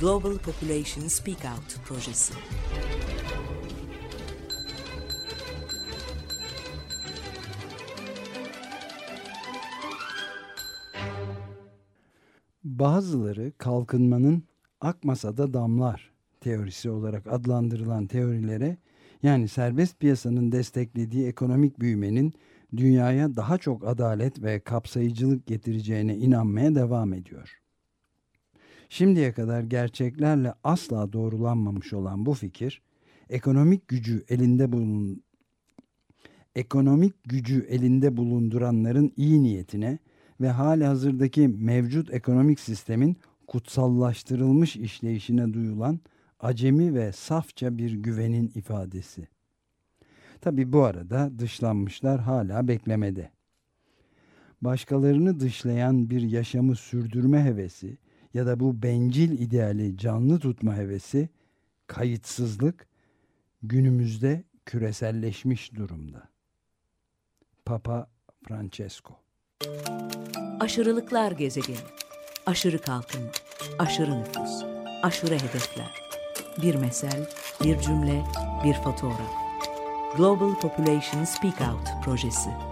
Global Population Speak Out projesi. Bazıları kalkınmanın akmasada damlar teorisi olarak adlandırılan teorilere yani serbest piyasanın desteklediği ekonomik büyümenin dünyaya daha çok adalet ve kapsayıcılık getireceğine inanmaya devam ediyor. Şimdiye kadar gerçeklerle asla doğrulanmamış olan bu fikir, ekonomik gücü elinde bulun ekonomik gücü elinde bulunduranların iyi niyetine ve hali hazırdaki mevcut ekonomik sistemin kutsallaştırılmış işleyişine duyulan acemi ve safça bir güvenin ifadesi. Tabi bu arada dışlanmışlar hala beklemede. Başkalarını dışlayan bir yaşamı sürdürme hevesi ya da bu bencil ideali canlı tutma hevesi, kayıtsızlık günümüzde küreselleşmiş durumda. Papa Francesco Aşırılıklar gezegeni, aşırı kalkınma, aşırı nüfus, aşırı hedefler. Bir mesel, bir cümle, bir fotoğraf. Global Population Speak Out projesi.